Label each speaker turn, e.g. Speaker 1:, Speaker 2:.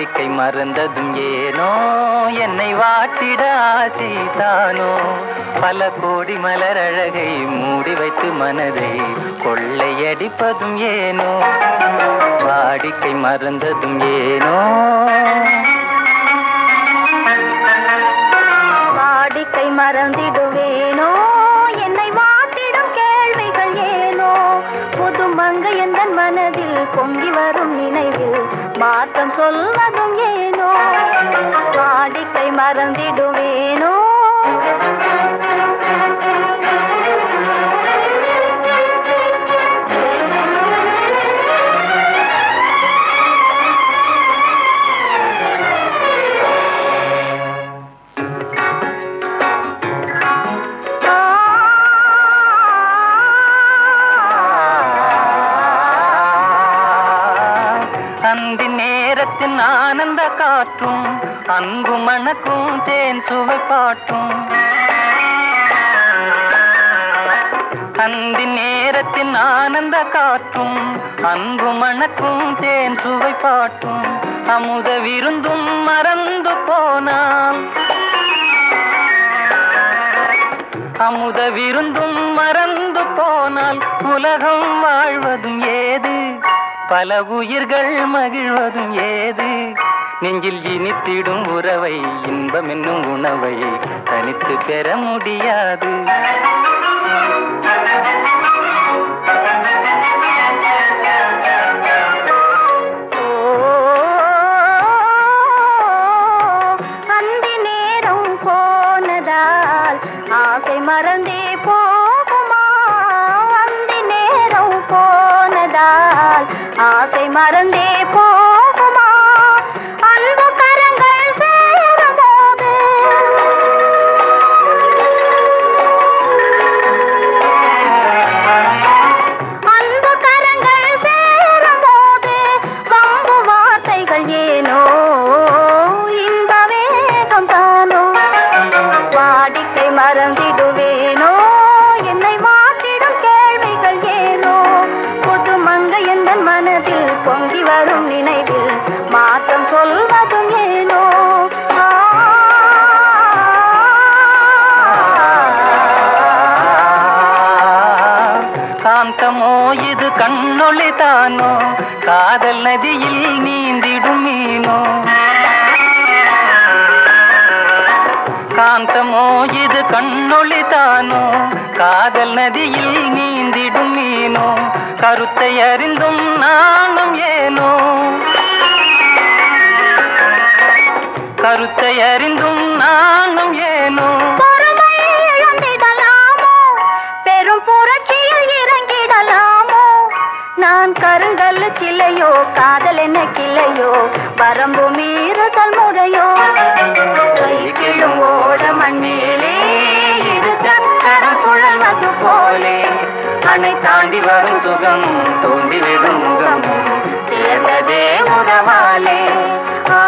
Speaker 1: வாடிக்கை மறந்ததும் ஏனோ? என்னை வாட்டிட ஆசைதானோ பல கோடி மலர் அழகை மூடி வைத்து மனதை கொள்ளையடிப்பதும் ஏனோ? வாடிக்கை மறந்ததும் ஏனோ?
Speaker 2: வாடிக்கை மறந்திடுவேனோ எந்த மனதில் பொங்கி வரும் நினைவில் மாற்றம் சொல்வதும் ஏனோ? வாடிக்கை மறந்திடுவேனோ?
Speaker 1: நந்தி நேரத்தின் ஆனந்த காற்றும் அன்பு மணக்கும் தேன் சுவை பாட்டும். அந்தி நேரத்தின் ஆனந்த காற்றும் அன்பு மணக்கும் தேன் சுவை பாட்டும். அமுத விருந்தும் மறந்து போனால். அமுத விருந்தும் மறந்து போனால் உலகம் வாழ்வதும் ஏ பல உயிர்கள் மகிழ்வதும் ஏது? நெஞ்சில் இனித்திடும் உறவை இன்பம் என்னும் உணவை தனித்து பெற முடியாது.
Speaker 2: அந்தி நேரம் போனதால் ஆசை மறந்தே போ மறந்தே போகுமா? அன்பு கரங்கள் சேரும்போது. அன்பு கரங்கள் சேரும்போது வம்பு வார்த்தைகள் ஏனோ? இன்ப வேகம் தானோ? வாடிக்கை மறந்தே
Speaker 1: சாந்தமோ இது கண்ணொளி தானோ? காதல் நதியில் நீந்திடும் மீனோ? காந்தமோ இது கண்ணொளி தானோ? காதல் நதியில் நீந்திடும் மீனோ? கருத்தை அறிந்தும்
Speaker 2: நாணம் ஏ நான் கருங்கல் கிளையோ காதல் என்ன கிளையோ வரம்பு மீறுதல் முறையோ. சைக்கிளும் ஓட மண்ணிலே இரு சக்கரம் சுழல்வது போலே.
Speaker 1: அணை தாண்டி வரும் சுகம் தோண்டி விடும் முகம் சேர்ந்ததே உறவாலே
Speaker 2: ஆ